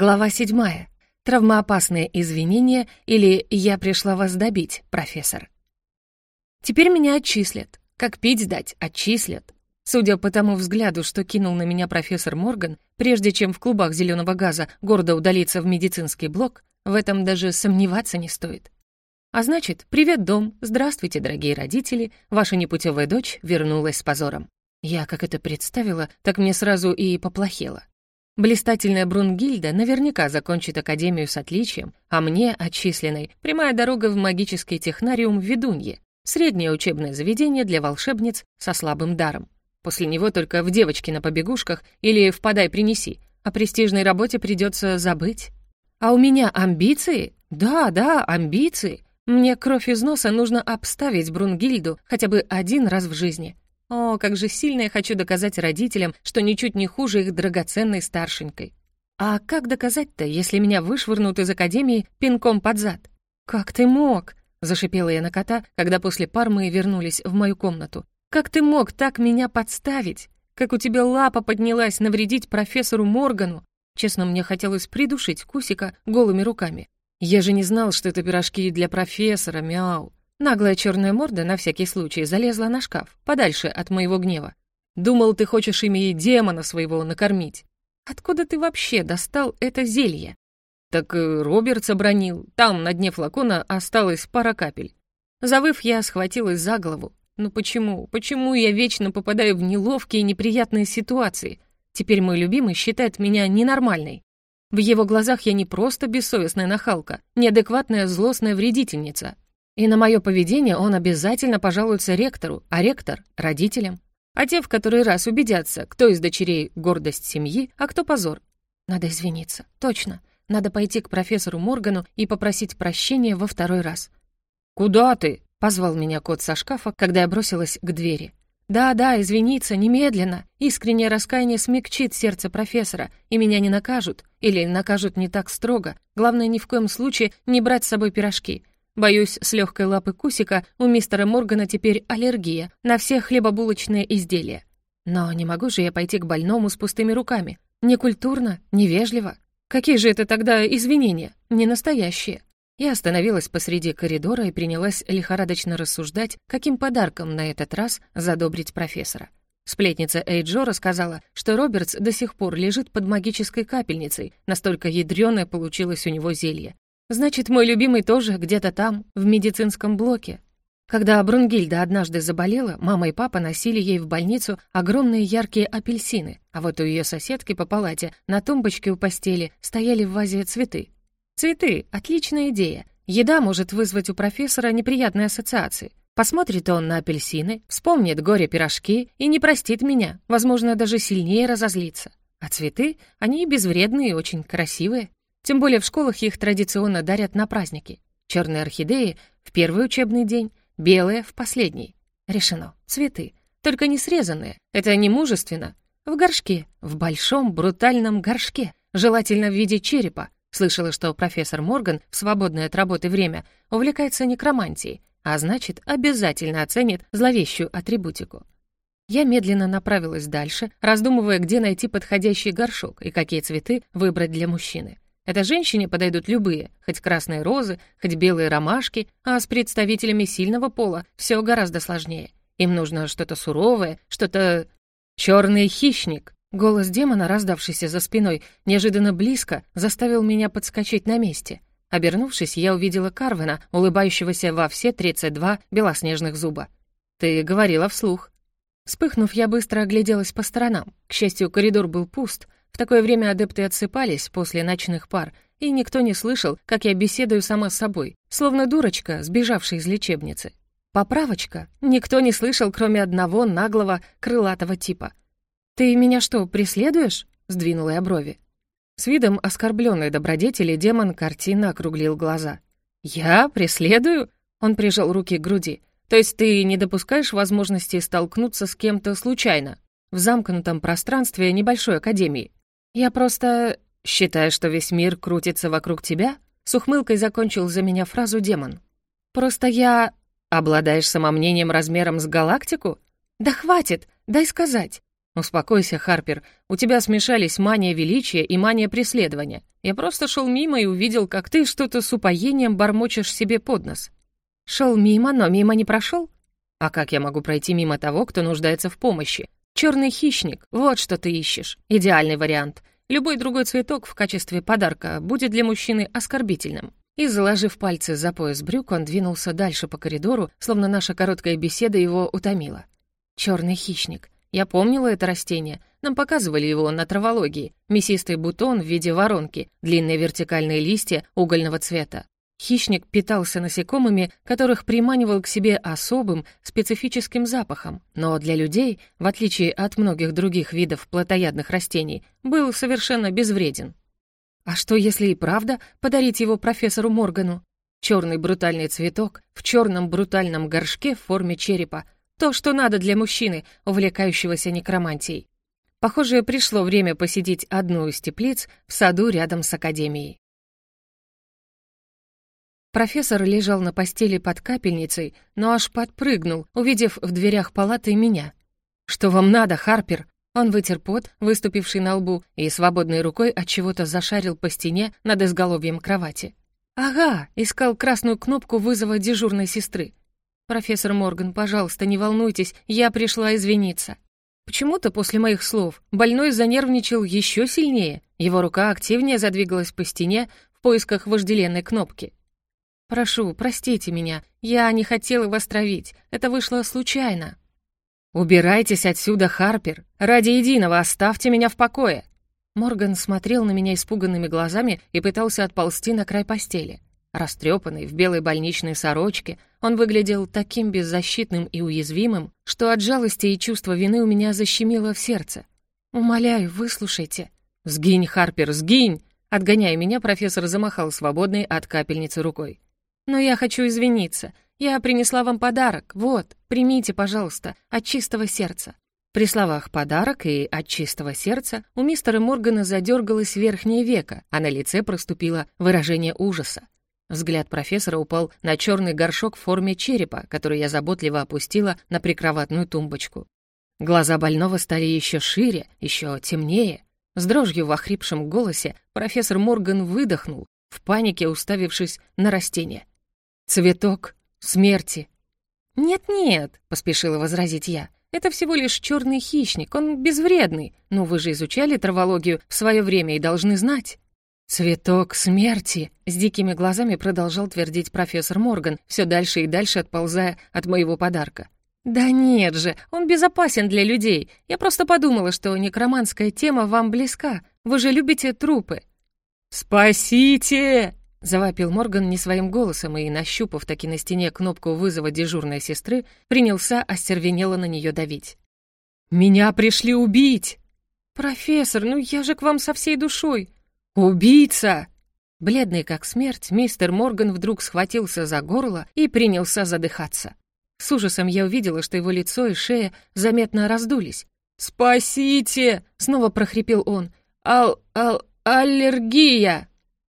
Глава седьмая. Травмоопасные извинения или «я пришла вас добить, профессор». Теперь меня отчислят. Как пить дать, отчислят. Судя по тому взгляду, что кинул на меня профессор Морган, прежде чем в клубах зеленого газа гордо удалиться в медицинский блок, в этом даже сомневаться не стоит. А значит, привет, дом, здравствуйте, дорогие родители, ваша непутевая дочь вернулась с позором. Я как это представила, так мне сразу и поплохело. Блистательная Брунгильда наверняка закончит академию с отличием, а мне, отчисленной, прямая дорога в магический технариум в Ведунье, среднее учебное заведение для волшебниц со слабым даром. После него только в девочки на побегушках или в подай принеси, о престижной работе придется забыть. А у меня амбиции? Да, да, амбиции. Мне кровь из носа нужно обставить Брунгильду хотя бы один раз в жизни. О, как же сильно я хочу доказать родителям, что ничуть не хуже их драгоценной старшенькой. А как доказать-то, если меня вышвырнут из академии пинком под зад? «Как ты мог?» — зашипела я на кота, когда после пар мы вернулись в мою комнату. «Как ты мог так меня подставить? Как у тебя лапа поднялась навредить профессору Моргану?» Честно, мне хотелось придушить Кусика голыми руками. Я же не знал, что это пирожки для профессора, мяу. Наглая черная морда на всякий случай залезла на шкаф, подальше от моего гнева. Думал, ты хочешь ими демона своего накормить. Откуда ты вообще достал это зелье? Так э, Роберт обронил. Там, на дне флакона, осталось пара капель. Завыв, я схватилась за голову. Ну почему? Почему я вечно попадаю в неловкие и неприятные ситуации? Теперь мой любимый считает меня ненормальной. В его глазах я не просто бессовестная нахалка, неадекватная злостная вредительница, и на мое поведение он обязательно пожалуется ректору, а ректор — родителям. А те в который раз убедятся, кто из дочерей — гордость семьи, а кто — позор. Надо извиниться, точно. Надо пойти к профессору Моргану и попросить прощения во второй раз. «Куда ты?» — позвал меня кот со шкафа, когда я бросилась к двери. «Да-да, извиниться, немедленно. Искреннее раскаяние смягчит сердце профессора, и меня не накажут. Или накажут не так строго. Главное, ни в коем случае не брать с собой пирожки. Боюсь, с легкой лапы Кусика у мистера Моргана теперь аллергия на все хлебобулочные изделия. Но не могу же я пойти к больному с пустыми руками. Некультурно, невежливо. Какие же это тогда извинения? Не настоящие. Я остановилась посреди коридора и принялась лихорадочно рассуждать, каким подарком на этот раз задобрить профессора. Сплетница Эйджо рассказала, что Робертс до сих пор лежит под магической капельницей, настолько ядрёное получилось у него зелье. Значит, мой любимый тоже где-то там, в медицинском блоке. Когда Брунгильда однажды заболела, мама и папа носили ей в больницу огромные яркие апельсины, а вот у ее соседки по палате на тумбочке у постели стояли в вазе цветы. Цветы — отличная идея. Еда может вызвать у профессора неприятные ассоциации. Посмотрит он на апельсины, вспомнит горе-пирожки и не простит меня, возможно, даже сильнее разозлится. А цветы, они безвредные и очень красивые. Тем более в школах их традиционно дарят на праздники. Черные орхидеи в первый учебный день, белые в последний. Решено. Цветы. Только не срезанные. Это не мужественно. В горшке. В большом брутальном горшке. Желательно в виде черепа. Слышала, что профессор Морган в свободное от работы время увлекается некромантией, а значит, обязательно оценит зловещую атрибутику. Я медленно направилась дальше, раздумывая, где найти подходящий горшок и какие цветы выбрать для мужчины. Это женщине подойдут любые, хоть красные розы, хоть белые ромашки, а с представителями сильного пола все гораздо сложнее. Им нужно что-то суровое, что-то... Черный хищник. Голос демона, раздавшийся за спиной, неожиданно близко, заставил меня подскочить на месте. Обернувшись, я увидела Карвена, улыбающегося во все 32 белоснежных зуба. «Ты говорила вслух». Вспыхнув, я быстро огляделась по сторонам. К счастью, коридор был пуст, в такое время адепты отсыпались после ночных пар, и никто не слышал, как я беседую сама с собой, словно дурочка, сбежавшая из лечебницы. Поправочка. Никто не слышал, кроме одного наглого, крылатого типа. «Ты меня что, преследуешь?» — сдвинула я брови. С видом оскорбленной добродетели демон картинно округлил глаза. «Я преследую?» — он прижал руки к груди. «То есть ты не допускаешь возможности столкнуться с кем-то случайно в замкнутом пространстве небольшой академии?» «Я просто... считаю, что весь мир крутится вокруг тебя?» С ухмылкой закончил за меня фразу демон. «Просто я... обладаешь самомнением размером с галактику? Да хватит, дай сказать!» «Успокойся, Харпер. У тебя смешались мания величия и мания преследования. Я просто шел мимо и увидел, как ты что-то с упоением бормочешь себе под нос». «Шел мимо, но мимо не прошел?» «А как я могу пройти мимо того, кто нуждается в помощи? Черный хищник, вот что ты ищешь. Идеальный вариант. Любой другой цветок в качестве подарка будет для мужчины оскорбительным». И, заложив пальцы за пояс брюк, он двинулся дальше по коридору, словно наша короткая беседа его утомила. Черный хищник. Я помнила это растение. Нам показывали его на травологии. Мясистый бутон в виде воронки, длинные вертикальные листья угольного цвета. Хищник питался насекомыми, которых приманивал к себе особым, специфическим запахом, но для людей, в отличие от многих других видов плотоядных растений, был совершенно безвреден. А что, если и правда подарить его профессору Моргану? Черный брутальный цветок в черном брутальном горшке в форме черепа — то, что надо для мужчины, увлекающегося некромантией. Похоже, пришло время посетить одну из теплиц в саду рядом с академией. Профессор лежал на постели под капельницей, но аж подпрыгнул, увидев в дверях палаты меня. «Что вам надо, Харпер?» Он вытер пот, выступивший на лбу, и свободной рукой от чего-то зашарил по стене над изголовьем кровати. «Ага!» — искал красную кнопку вызова дежурной сестры. «Профессор Морган, пожалуйста, не волнуйтесь, я пришла извиниться». Почему-то после моих слов больной занервничал еще сильнее, его рука активнее задвигалась по стене в поисках вожделенной кнопки. «Прошу, простите меня, я не хотела вас травить, это вышло случайно». «Убирайтесь отсюда, Харпер! Ради единого оставьте меня в покое!» Морган смотрел на меня испуганными глазами и пытался отползти на край постели. Растрепанный, в белой больничной сорочке, он выглядел таким беззащитным и уязвимым, что от жалости и чувства вины у меня защемило в сердце. «Умоляю, выслушайте». «Сгинь, Харпер, сгинь!» Отгоняя меня, профессор замахал свободной от капельницы рукой. «Но я хочу извиниться. Я принесла вам подарок. Вот, примите, пожалуйста, от чистого сердца». При словах «подарок» и «от чистого сердца» у мистера Моргана задергалось верхнее веко, а на лице проступило выражение ужаса. Взгляд профессора упал на черный горшок в форме черепа, который я заботливо опустила на прикроватную тумбочку. Глаза больного стали еще шире, еще темнее. С дрожью в охрипшем голосе профессор Морган выдохнул, в панике уставившись на растение. «Цветок смерти». «Нет-нет», — поспешила возразить я, «это всего лишь черный хищник, он безвредный, но вы же изучали травологию в свое время и должны знать». «Цветок смерти!» — с дикими глазами продолжал твердить профессор Морган, все дальше и дальше отползая от моего подарка. «Да нет же, он безопасен для людей. Я просто подумала, что некроманская тема вам близка. Вы же любите трупы». «Спасите!» — завопил Морган не своим голосом и, нащупав таки на стене кнопку вызова дежурной сестры, принялся остервенело на нее давить. «Меня пришли убить!» «Профессор, ну я же к вам со всей душой!» «Убийца!» Бледный как смерть, мистер Морган вдруг схватился за горло и принялся задыхаться. С ужасом я увидела, что его лицо и шея заметно раздулись. «Спасите!» — снова прохрипел он. «Ал... ал... аллергия!»